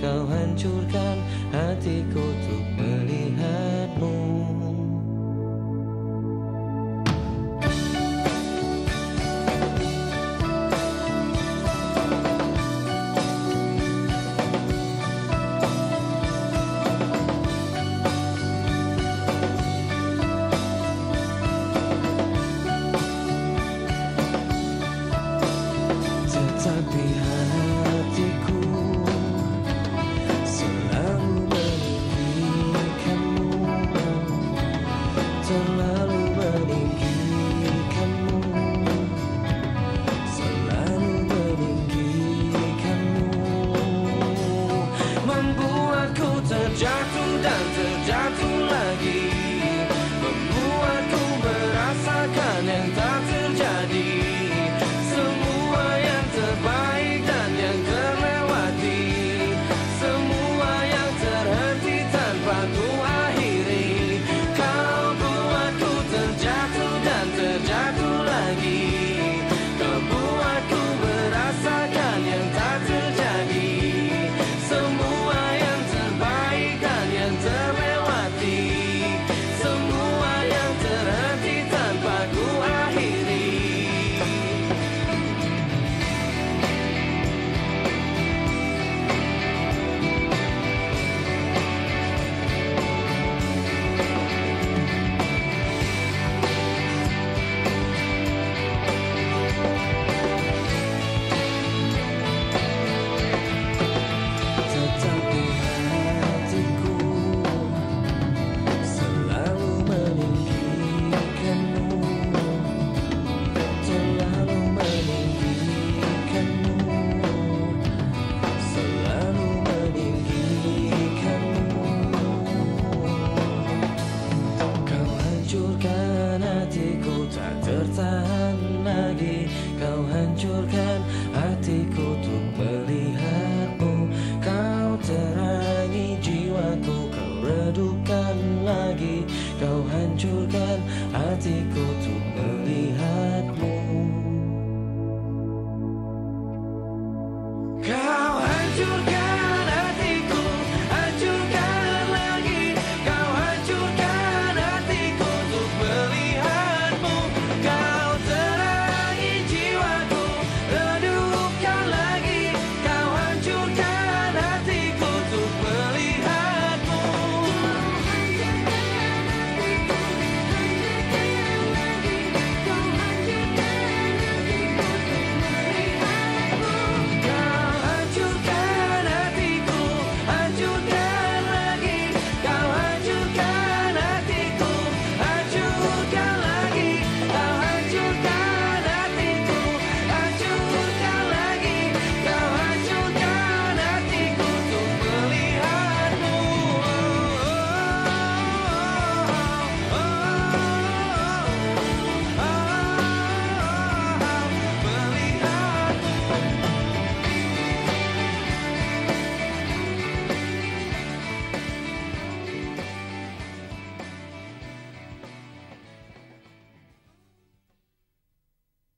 kau hancurkan hatiku tuh And then. Hancurkan hatiku tak tertahan